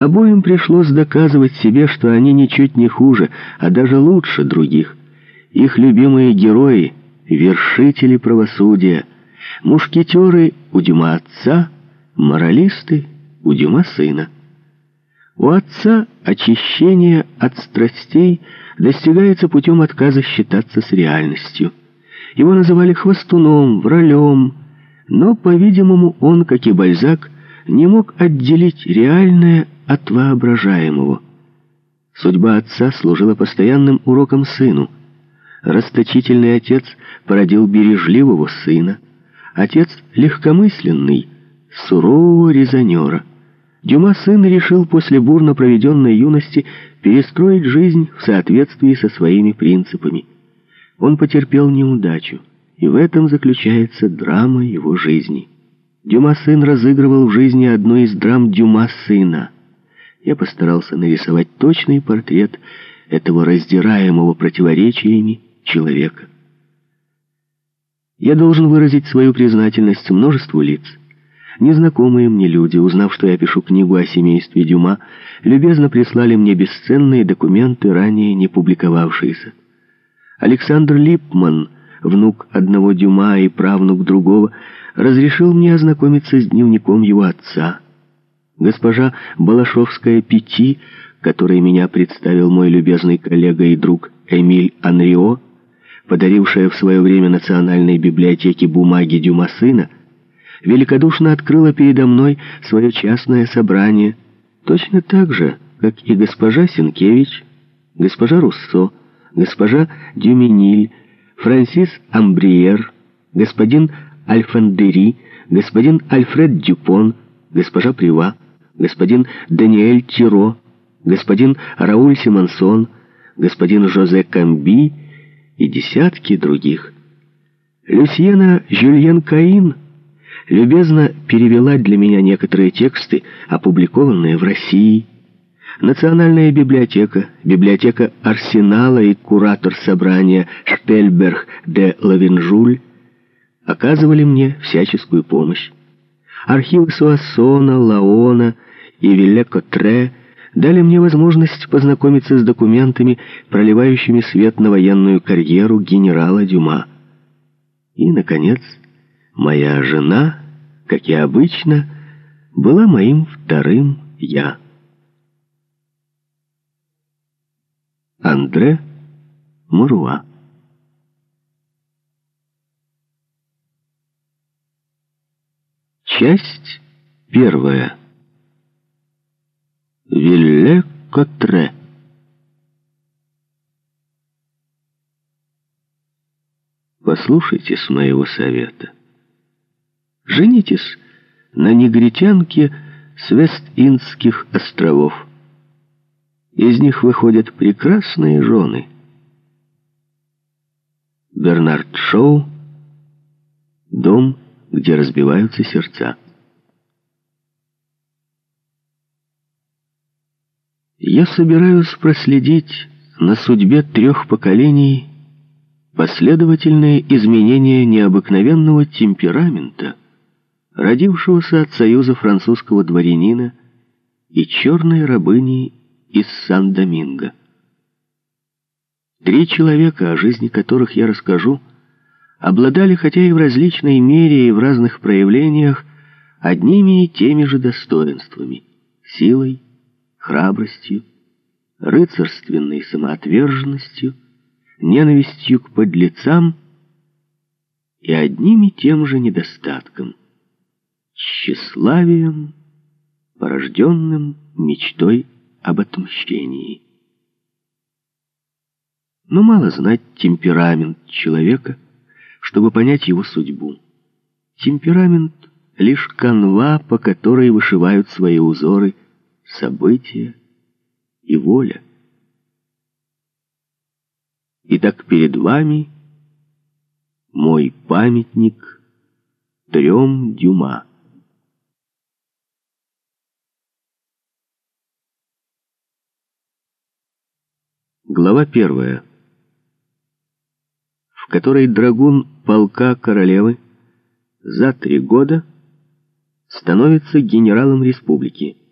Обоим пришлось доказывать себе, что они ничуть не хуже, а даже лучше других. Их любимые герои — вершители правосудия, мушкетеры у Дюма отца, моралисты у Дюма сына. У отца очищение от страстей достигается путем отказа считаться с реальностью. Его называли хвостуном, вралем, но, по-видимому, он, как и Бальзак, не мог отделить реальное от воображаемого. Судьба отца служила постоянным уроком сыну. Расточительный отец породил бережливого сына. Отец легкомысленный, сурового резонера. Дюма сын решил после бурно проведенной юности перестроить жизнь в соответствии со своими принципами. Он потерпел неудачу, и в этом заключается драма его жизни. Дюма сын разыгрывал в жизни одну из драм Дюма сына — я постарался нарисовать точный портрет этого раздираемого противоречиями человека. Я должен выразить свою признательность множеству лиц. Незнакомые мне люди, узнав, что я пишу книгу о семействе Дюма, любезно прислали мне бесценные документы, ранее не публиковавшиеся. Александр Липман, внук одного Дюма и правнук другого, разрешил мне ознакомиться с дневником его отца — Госпожа Балашовская-Пяти, которой меня представил мой любезный коллега и друг Эмиль Анрио, подарившая в свое время Национальной библиотеке бумаги Дюма сына, великодушно открыла передо мной свое частное собрание, точно так же, как и госпожа Сенкевич, госпожа Руссо, госпожа Дюминиль, Франсис Амбриер, господин Альфандери, господин Альфред Дюпон, госпожа Прива, господин Даниэль Тиро, господин Рауль Симонсон, господин Жозе Камби и десятки других. Люсьена Жюльен Каин любезно перевела для меня некоторые тексты, опубликованные в России. Национальная библиотека, библиотека Арсенала и куратор собрания Шпельберг де Лавинжуль оказывали мне всяческую помощь. Архивы Суассона, Лаона и Вилле-Котре дали мне возможность познакомиться с документами, проливающими свет на военную карьеру генерала Дюма. И, наконец, моя жена, как и обычно, была моим вторым «я». Андре Муруа Часть первая Вилле-Котре. Послушайтесь моего совета. Женитесь на негритянке с Вест-Индских островов. Из них выходят прекрасные жены. Бернард Шоу. Дом, где разбиваются сердца. Я собираюсь проследить на судьбе трех поколений последовательные изменения необыкновенного темперамента, родившегося от союза французского дворянина и черной рабыни из Сан-Доминго. Три человека, о жизни которых я расскажу, обладали, хотя и в различной мере и в разных проявлениях, одними и теми же достоинствами — силой, храбростью, рыцарственной самоотверженностью, ненавистью к подлецам и одним и тем же недостатком — тщеславием, порожденным мечтой об отмщении. Но мало знать темперамент человека, чтобы понять его судьбу. Темперамент — лишь канва, по которой вышивают свои узоры — события и воля. Итак, перед вами мой памятник трем Дюма. Глава первая, в которой драгун полка королевы за три года становится генералом республики.